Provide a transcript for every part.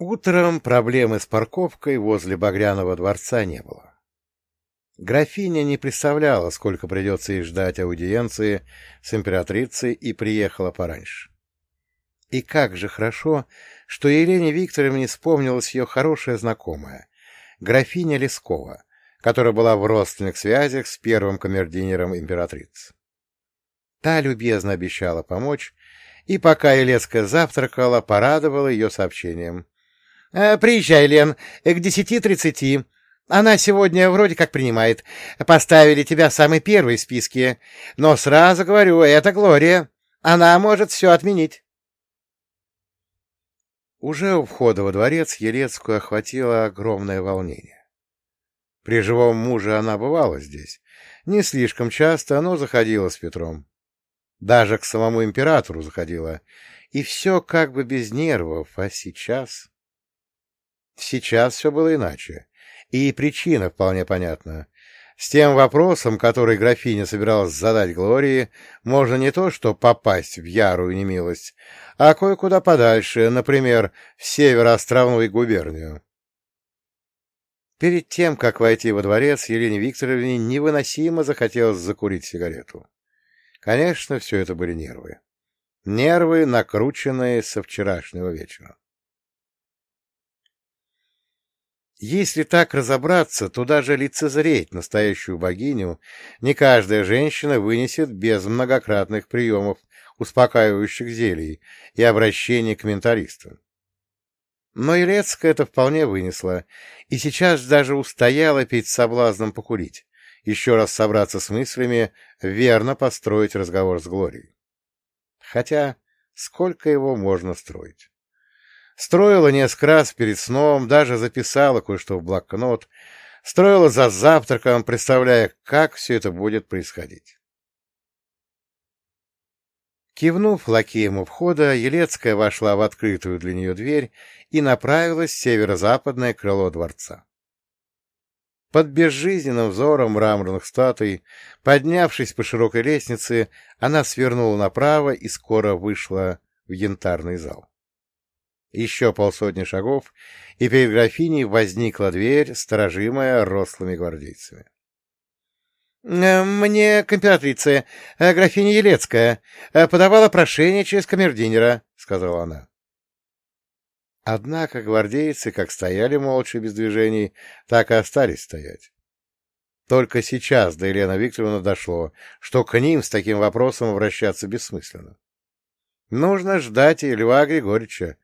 Утром проблемы с парковкой возле Багряного дворца не было. Графиня не представляла, сколько придется ей ждать аудиенции с императрицей, и приехала пораньше. И как же хорошо, что Елене Викторовне вспомнилась ее хорошая знакомая, графиня Лескова, которая была в родственных связях с первым камердинером императрицы. Та любезно обещала помочь, и пока Елецкая завтракала, порадовала ее сообщением. «Э, — Приезжай, Лен, к десяти тридцати. Она сегодня вроде как принимает. Поставили тебя самый первый в списке. Но сразу говорю, это Глория. Она может все отменить. Уже у входа во дворец Елецкую охватило огромное волнение. При живом муже она бывала здесь. Не слишком часто, но заходила с Петром. Даже к самому императору заходила. И все как бы без нервов, а сейчас... Сейчас все было иначе. И причина вполне понятна. С тем вопросом, который графиня собиралась задать Глории, можно не то что попасть в ярую немилость, а кое-куда подальше, например, в северо-островную губернию. Перед тем, как войти во дворец, Елене Викторовне невыносимо захотелось закурить сигарету. Конечно, все это были нервы. Нервы, накрученные со вчерашнего вечера. Если так разобраться, то даже лицезреть настоящую богиню не каждая женщина вынесет без многократных приемов успокаивающих зелий и обращений к менталистам. Но Елецкая это вполне вынесла, и сейчас даже устояла перед соблазном покурить, еще раз собраться с мыслями, верно построить разговор с Глорией. Хотя сколько его можно строить? Строила несколько раз перед сном, даже записала кое-что в блокнот, строила за завтраком, представляя, как все это будет происходить. Кивнув лакеем у входа, Елецкая вошла в открытую для нее дверь и направилась в северо-западное крыло дворца. Под безжизненным взором мраморных статуй, поднявшись по широкой лестнице, она свернула направо и скоро вышла в янтарный зал. Еще полсотни шагов, и перед графиней возникла дверь, сторожимая рослыми гвардейцами. «Э, — Мне к э, графиня Елецкая, э, подавала прошение через камердинера, — сказала она. Однако гвардейцы как стояли молча без движений, так и остались стоять. Только сейчас до Елены Викторовны дошло, что к ним с таким вопросом обращаться бессмысленно. Нужно ждать и Льва Григорьевича,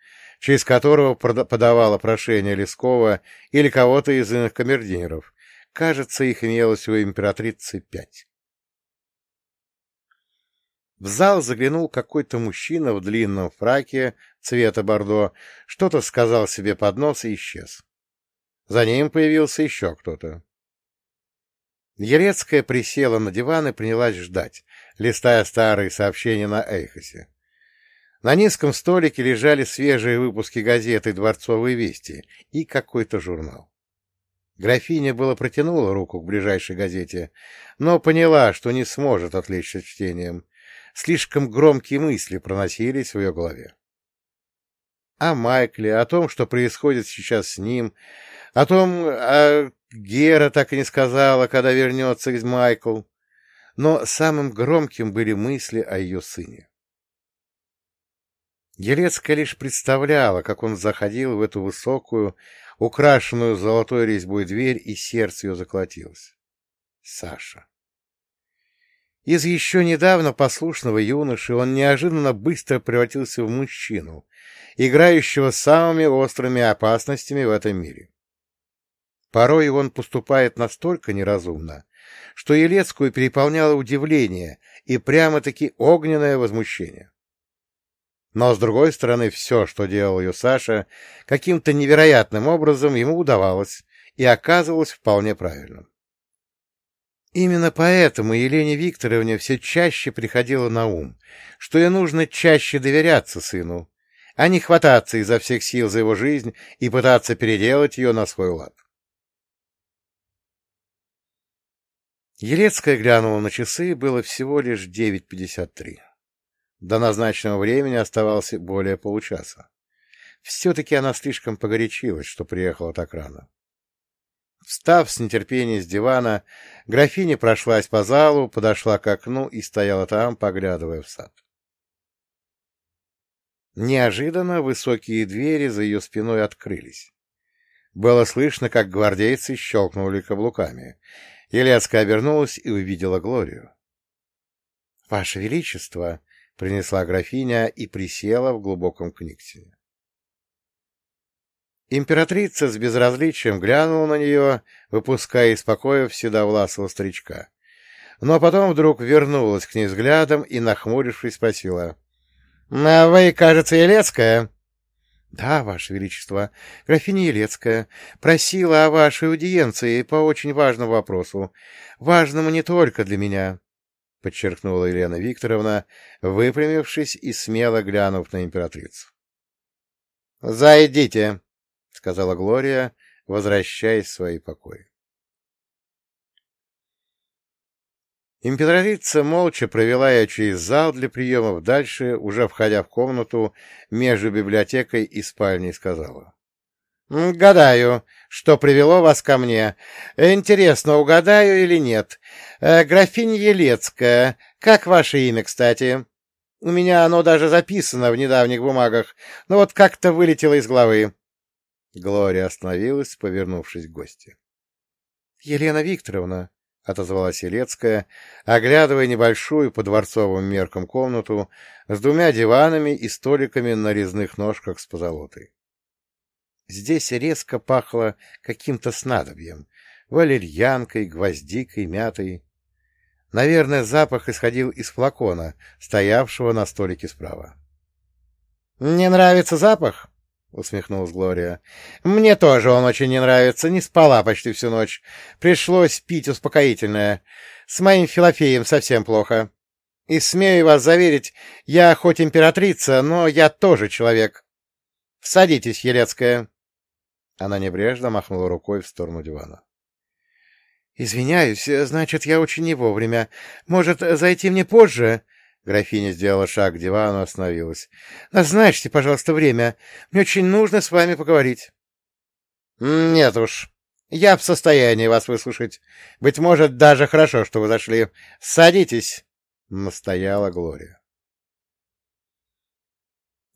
через которого подавала прошение Лескова или кого-то из иных камердинеров. Кажется, их имелось у императрицы пять. В зал заглянул какой-то мужчина в длинном фраке цвета бордо, что-то сказал себе под нос и исчез. За ним появился еще кто-то. Ерецкая присела на диван и принялась ждать, листая старые сообщения на Эйхосе. На низком столике лежали свежие выпуски газеты «Дворцовые вести» и какой-то журнал. Графиня было протянула руку к ближайшей газете, но поняла, что не сможет отвлечься чтением. Слишком громкие мысли проносились в ее голове. О Майкле, о том, что происходит сейчас с ним, о том, а Гера так и не сказала, когда вернется Майкл. Но самым громким были мысли о ее сыне. Елецкая лишь представляла, как он заходил в эту высокую, украшенную золотой резьбой дверь, и сердце ее заколотилось. Саша. Из еще недавно послушного юноши он неожиданно быстро превратился в мужчину, играющего самыми острыми опасностями в этом мире. Порой он поступает настолько неразумно, что Елецкую переполняло удивление и прямо-таки огненное возмущение. Но, с другой стороны, все, что делал ее Саша, каким-то невероятным образом ему удавалось и оказывалось вполне правильным. Именно поэтому Елене Викторовне все чаще приходило на ум, что ей нужно чаще доверяться сыну, а не хвататься изо всех сил за его жизнь и пытаться переделать ее на свой лад. Елецкая глянула на часы, было всего лишь девять пятьдесят три. До назначенного времени оставалось более получаса. Все-таки она слишком погорячилась, что приехала так рано. Встав с нетерпением с дивана, графиня прошлась по залу, подошла к окну и стояла там, поглядывая в сад. Неожиданно высокие двери за ее спиной открылись. Было слышно, как гвардейцы щелкнули каблуками. Елецкая обернулась и увидела Глорию. — Ваше Величество! — принесла графиня и присела в глубоком книгтине. Императрица с безразличием глянула на нее, выпуская из покоя седовласого старичка. Но потом вдруг вернулась к ней взглядом и, нахмурившись, спросила. — А вы, кажется, Елецкая? — Да, Ваше Величество, графиня Елецкая просила о вашей аудиенции по очень важному вопросу. Важному не только для меня, — подчеркнула Елена Викторовна, выпрямившись и смело глянув на императрицу. — Зайдите, — сказала Глория, возвращаясь в свои покои. Императрица молча провела ее через зал для приемов, дальше, уже входя в комнату между библиотекой и спальней, сказала. — Гадаю, что привело вас ко мне. Интересно, угадаю или нет. Э, графиня Елецкая, как ваше имя, кстати? У меня оно даже записано в недавних бумагах, но вот как-то вылетело из головы. Глория остановилась, повернувшись к гости. — Елена Викторовна, — отозвалась Елецкая, оглядывая небольшую по дворцовым меркам комнату с двумя диванами и столиками на резных ножках с позолотой. Здесь резко пахло каким-то снадобьем, валерьянкой, гвоздикой, мятой. Наверное, запах исходил из флакона, стоявшего на столике справа. — Не нравится запах? — усмехнулась Глория. — Мне тоже он очень не нравится. Не спала почти всю ночь. Пришлось пить успокоительное. С моим Филофеем совсем плохо. И смею вас заверить, я хоть императрица, но я тоже человек. Садитесь, Елецкая. Она небрежно махнула рукой в сторону дивана. — Извиняюсь, значит, я очень не вовремя. Может, зайти мне позже? Графиня сделала шаг к дивану, остановилась. — Назначьте, пожалуйста, время. Мне очень нужно с вами поговорить. — Нет уж. Я в состоянии вас выслушать. Быть может, даже хорошо, что вы зашли. Садитесь, — настояла Глория.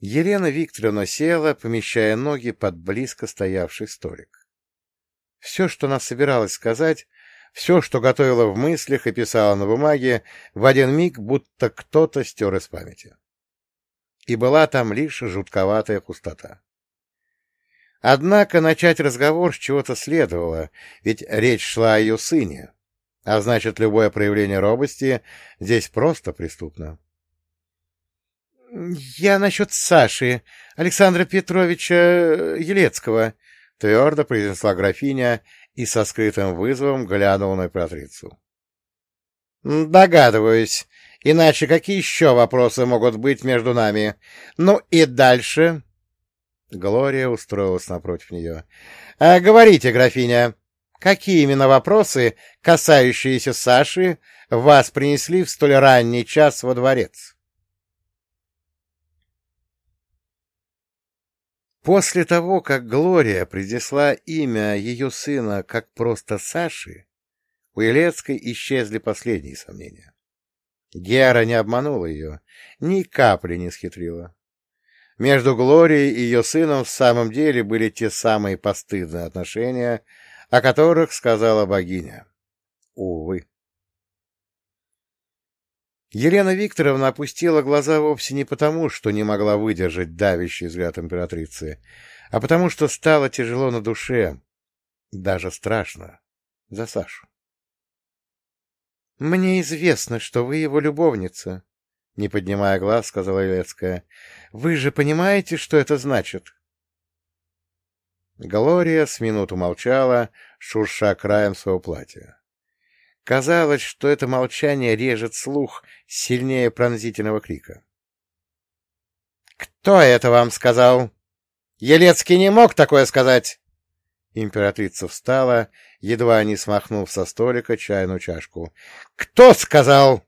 Елена Викторовна села, помещая ноги под близко стоявший столик. Все, что она собиралась сказать, все, что готовила в мыслях и писала на бумаге, в один миг будто кто-то стер из памяти. И была там лишь жутковатая пустота. Однако начать разговор с чего-то следовало, ведь речь шла о ее сыне, а значит, любое проявление робости здесь просто преступно. — Я насчет Саши, Александра Петровича Елецкого, — твердо произнесла графиня и со скрытым вызовом глянул на императрицу. — Догадываюсь. Иначе какие еще вопросы могут быть между нами? Ну и дальше? Глория устроилась напротив нее. «А, — Говорите, графиня, какие именно вопросы, касающиеся Саши, вас принесли в столь ранний час во дворец? — После того, как Глория принесла имя ее сына как просто Саши, у Елецкой исчезли последние сомнения. Гера не обманула ее, ни капли не схитрила. Между Глорией и ее сыном в самом деле были те самые постыдные отношения, о которых сказала богиня. Увы. Елена Викторовна опустила глаза вовсе не потому, что не могла выдержать давящий взгляд императрицы, а потому что стало тяжело на душе, даже страшно, за Сашу. — Мне известно, что вы его любовница, — не поднимая глаз, сказала Елецкая. — Вы же понимаете, что это значит? Глория с минуту молчала, шурша краем своего платья. Казалось, что это молчание режет слух сильнее пронзительного крика. «Кто это вам сказал? Елецкий не мог такое сказать!» Императрица встала, едва не смахнув со столика чайную чашку. «Кто сказал?»